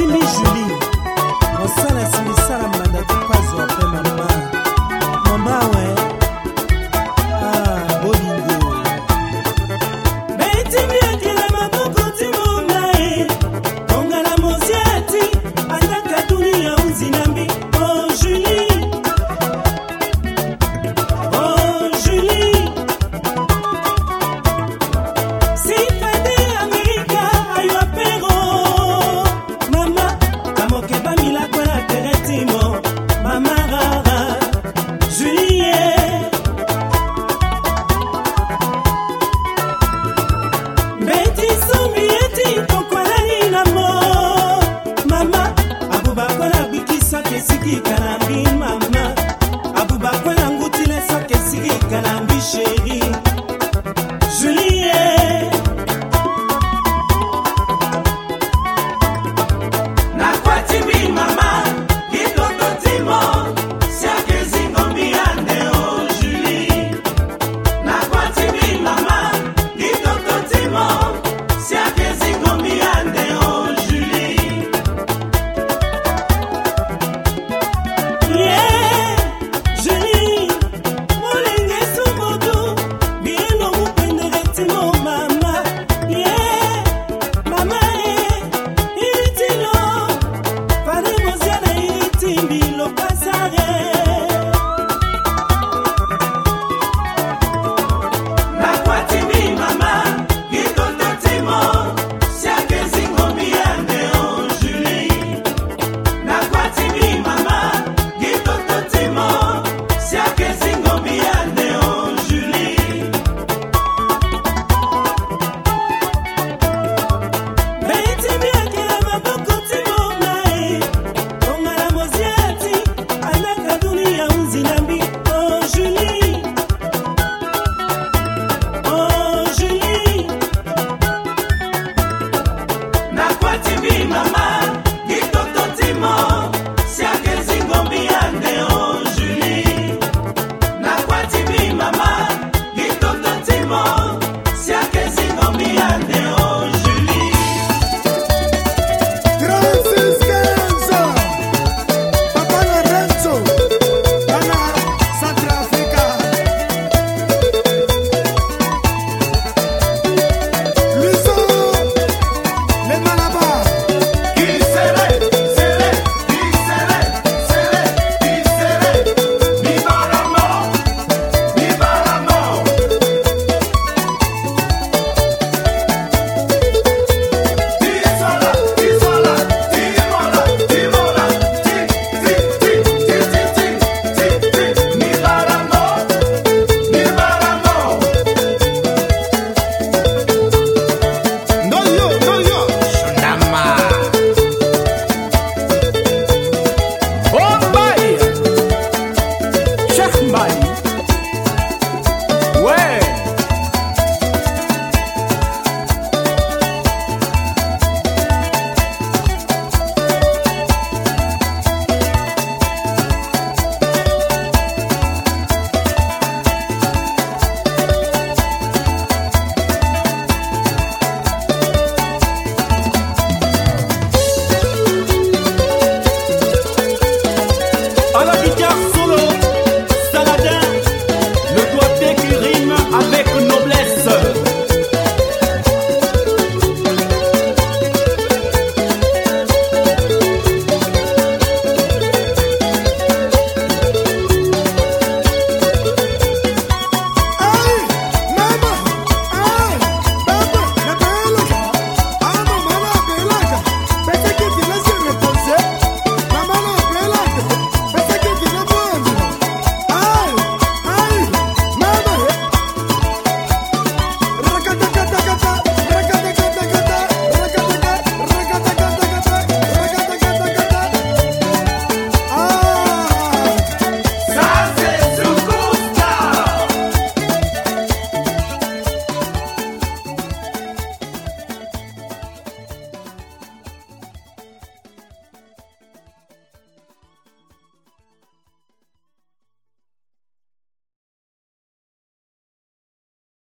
simbi julie mosalasi misala mandaki pazwa mpe mama mama we